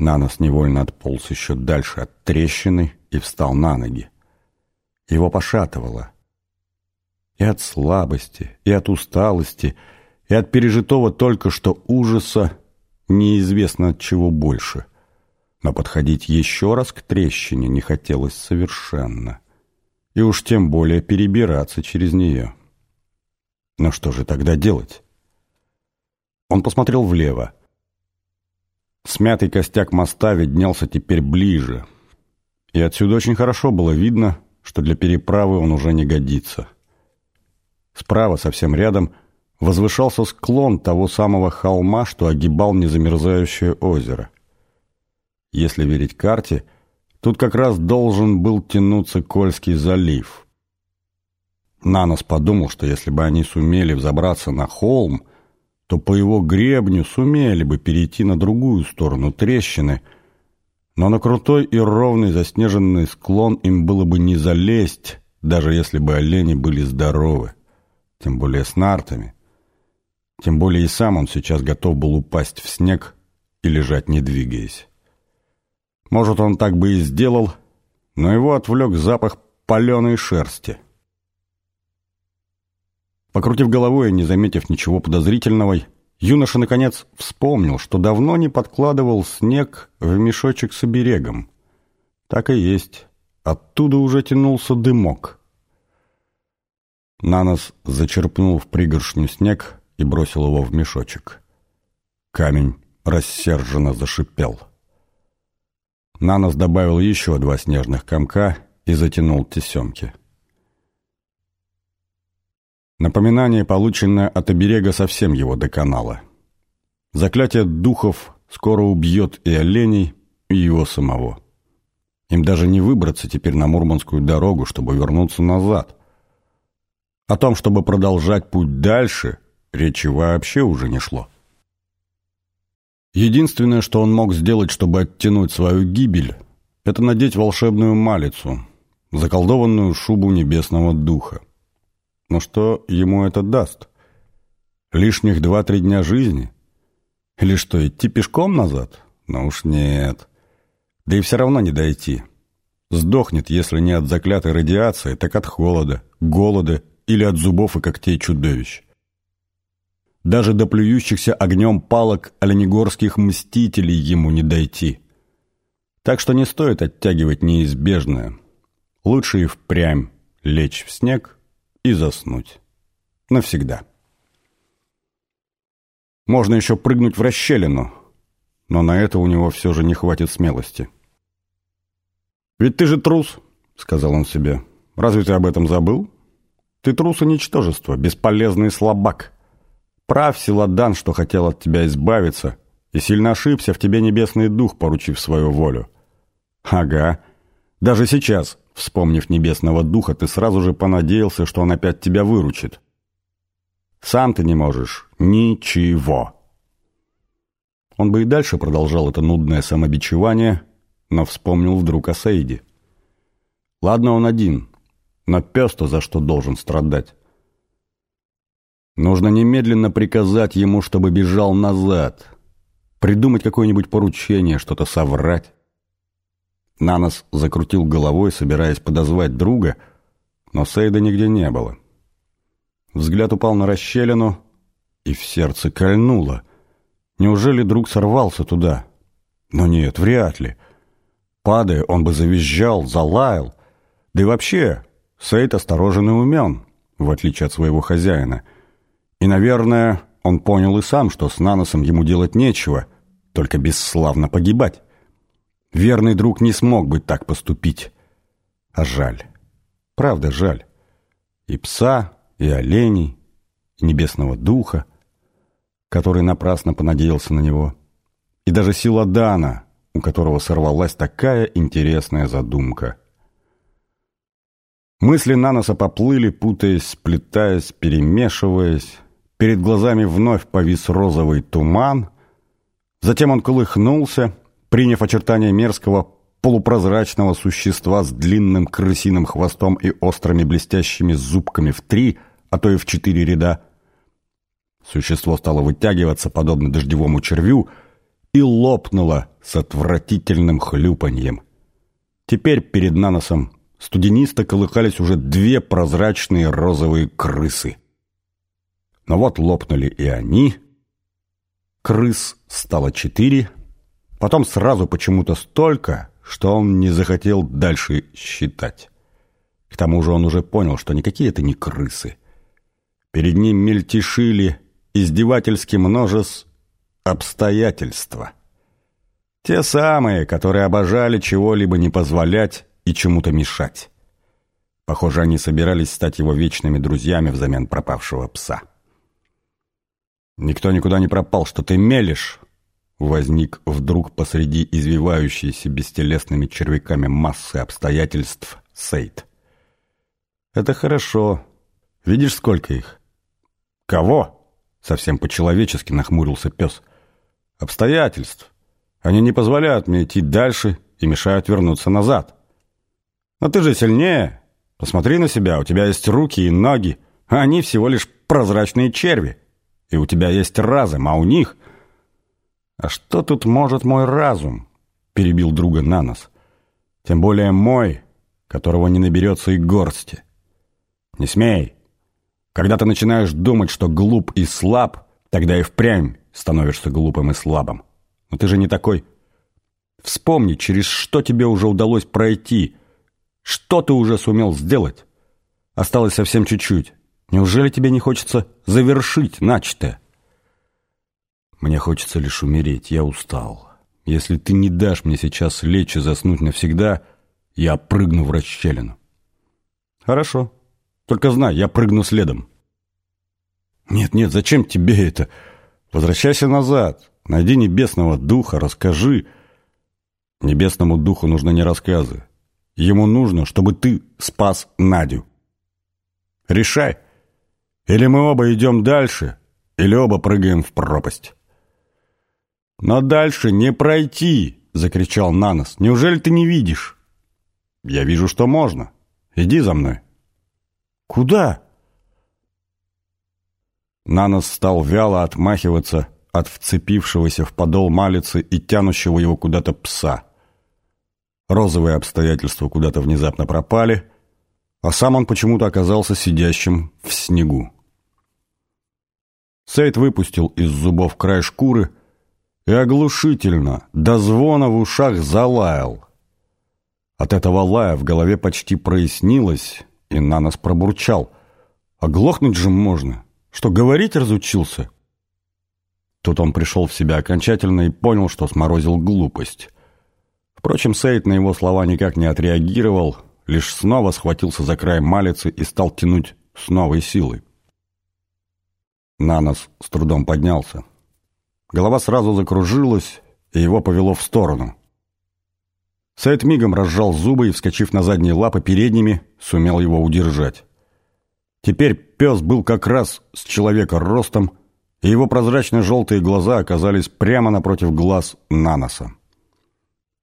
Нанос невольно отполз еще дальше от трещины и встал на ноги. Его пошатывало. И от слабости, и от усталости, и от пережитого только что ужаса неизвестно от чего больше. Но подходить еще раз к трещине не хотелось совершенно. И уж тем более перебираться через нее. Но что же тогда делать? Он посмотрел влево. Смятый костяк моста виднелся теперь ближе, и отсюда очень хорошо было видно, что для переправы он уже не годится. Справа, совсем рядом, возвышался склон того самого холма, что огибал незамерзающее озеро. Если верить карте, тут как раз должен был тянуться Кольский залив. Нанос подумал, что если бы они сумели взобраться на холм, то по его гребню сумели бы перейти на другую сторону трещины, но на крутой и ровный заснеженный склон им было бы не залезть, даже если бы олени были здоровы, тем более с нартами. Тем более и сам он сейчас готов был упасть в снег и лежать не двигаясь. Может, он так бы и сделал, но его отвлек запах паленой шерсти — Покрутив головой и не заметив ничего подозрительного, юноша, наконец, вспомнил, что давно не подкладывал снег в мешочек с оберегом. Так и есть. Оттуда уже тянулся дымок. Нанос зачерпнул в пригоршню снег и бросил его в мешочек. Камень рассерженно зашипел. Нанос добавил еще два снежных комка и затянул тесемки. Напоминание, полученное от оберега, совсем его доконало. Заклятие духов скоро убьет и оленей, и его самого. Им даже не выбраться теперь на Мурманскую дорогу, чтобы вернуться назад. О том, чтобы продолжать путь дальше, речи вообще уже не шло. Единственное, что он мог сделать, чтобы оттянуть свою гибель, это надеть волшебную малицу, заколдованную шубу небесного духа. Но что ему это даст? Лишних два-три дня жизни? Или что, идти пешком назад? Ну уж нет. Да и все равно не дойти. Сдохнет, если не от заклятой радиации, так от холода, голода или от зубов и когтей чудовищ. Даже до плюющихся огнем палок оленегорских мстителей ему не дойти. Так что не стоит оттягивать неизбежное. Лучше и впрямь лечь в снег и заснуть. Навсегда. Можно еще прыгнуть в расщелину, но на это у него все же не хватит смелости. «Ведь ты же трус», — сказал он себе. «Разве ты об этом забыл? Ты трус и ничтожество, бесполезный слабак. Прав Силадан, что хотел от тебя избавиться, и сильно ошибся в тебе небесный дух, поручив свою волю. Ага, даже сейчас, Вспомнив небесного духа, ты сразу же понадеялся, что он опять тебя выручит. Сам ты не можешь. Ничего. Он бы и дальше продолжал это нудное самобичевание, но вспомнил вдруг о Саиде. Ладно, он один, но пес-то за что должен страдать? Нужно немедленно приказать ему, чтобы бежал назад, придумать какое-нибудь поручение, что-то соврать. Нанос закрутил головой, собираясь подозвать друга, но Сейда нигде не было. Взгляд упал на расщелину, и в сердце кольнуло. Неужели друг сорвался туда? Но нет, вряд ли. Падая, он бы завизжал, залаял. Да и вообще, Сейд осторожен и умен, в отличие от своего хозяина. И, наверное, он понял и сам, что с Наносом ему делать нечего, только бесславно погибать. Верный друг не смог бы так поступить. А жаль. Правда, жаль. И пса, и оленей, и небесного духа, который напрасно понадеялся на него, и даже сила Дана, у которого сорвалась такая интересная задумка. Мысли Наноса поплыли, путаясь, сплетаясь, перемешиваясь. Перед глазами вновь повис розовый туман. Затем он колыхнулся — приняв очертания мерзкого полупрозрачного существа с длинным крысиным хвостом и острыми блестящими зубками в три, а то и в четыре ряда. Существо стало вытягиваться, подобно дождевому червю, и лопнуло, с отвратительным хлюпаньем. Теперь перед наносом студенисто колыхались уже две прозрачные розовые крысы. Но вот лопнули и они. Крыс стало четыре, потом сразу почему-то столько, что он не захотел дальше считать. К тому же он уже понял, что никакие это не крысы. Перед ним мельтешили издевательски множеств обстоятельства. Те самые, которые обожали чего-либо не позволять и чему-то мешать. Похоже, они собирались стать его вечными друзьями взамен пропавшего пса. «Никто никуда не пропал, что ты мелешь!» Возник вдруг посреди извивающейся бестелесными червяками массы обстоятельств Сейд. «Это хорошо. Видишь, сколько их?» «Кого?» — совсем по-человечески нахмурился пес. «Обстоятельств. Они не позволяют мне идти дальше и мешают вернуться назад. Но ты же сильнее. Посмотри на себя, у тебя есть руки и ноги, а они всего лишь прозрачные черви. И у тебя есть разум, а у них... «А что тут может мой разум?» — перебил друга Нанос. «Тем более мой, которого не наберется и горсти. Не смей. Когда ты начинаешь думать, что глуп и слаб, тогда и впрямь становишься глупым и слабым. Но ты же не такой. Вспомни, через что тебе уже удалось пройти, что ты уже сумел сделать. Осталось совсем чуть-чуть. Неужели тебе не хочется завершить начатое? Мне хочется лишь умереть, я устал. Если ты не дашь мне сейчас лечь и заснуть навсегда, я прыгну в расщелину. Хорошо. Только знай, я прыгну следом. Нет, нет, зачем тебе это? Возвращайся назад. Найди небесного духа, расскажи. Небесному духу нужны не рассказы. Ему нужно, чтобы ты спас Надю. Решай. Или мы оба идем дальше, или оба прыгаем в пропасть. «Но дальше не пройти!» — закричал Нанос. «Неужели ты не видишь?» «Я вижу, что можно. Иди за мной». «Куда?» Нанос стал вяло отмахиваться от вцепившегося в подол малицы и тянущего его куда-то пса. Розовые обстоятельства куда-то внезапно пропали, а сам он почему-то оказался сидящим в снегу. Сейд выпустил из зубов край шкуры и оглушительно, до звона в ушах залаял. От этого лая в голове почти прояснилось, и на нас пробурчал. «Оглохнуть же можно! Что, говорить разучился?» Тут он пришел в себя окончательно и понял, что сморозил глупость. Впрочем, Сейд на его слова никак не отреагировал, лишь снова схватился за край малицы и стал тянуть с новой силой. Нанос с трудом поднялся. Голова сразу закружилась, и его повело в сторону. Сайт мигом разжал зубы и, вскочив на задние лапы передними, сумел его удержать. Теперь пес был как раз с человека ростом, и его прозрачно-желтые глаза оказались прямо напротив глаз Наноса.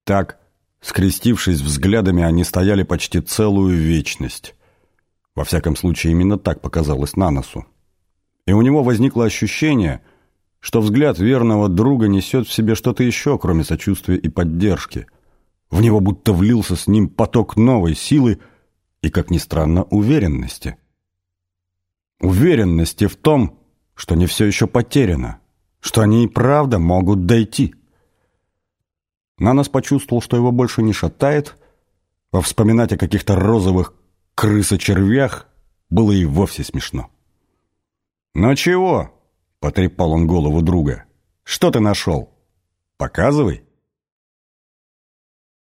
Так, скрестившись взглядами, они стояли почти целую вечность. Во всяком случае, именно так показалось Наносу. И у него возникло ощущение – что взгляд верного друга несет в себе что-то еще, кроме сочувствия и поддержки. В него будто влился с ним поток новой силы и, как ни странно, уверенности. Уверенности в том, что не все еще потеряно, что они и правда могут дойти. Нанос почувствовал, что его больше не шатает, а вспоминать о каких-то розовых крысочервях было и вовсе смешно. «Ну чего?» — потрепал он голову друга. «Что ты нашел? Показывай».